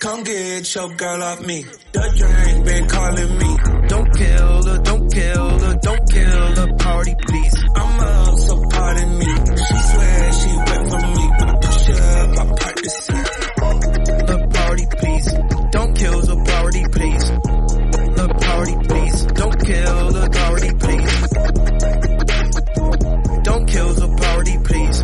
Come get your girl off me. The drink been calling me. Don't kill her, don't kill her, don't kill her, party please. I'm up, so pardon me. She swear she went for me, I push up, I part the seat. The party please. Don't kill the party please. The party please. Don't kill the party please. Don't kill the party please.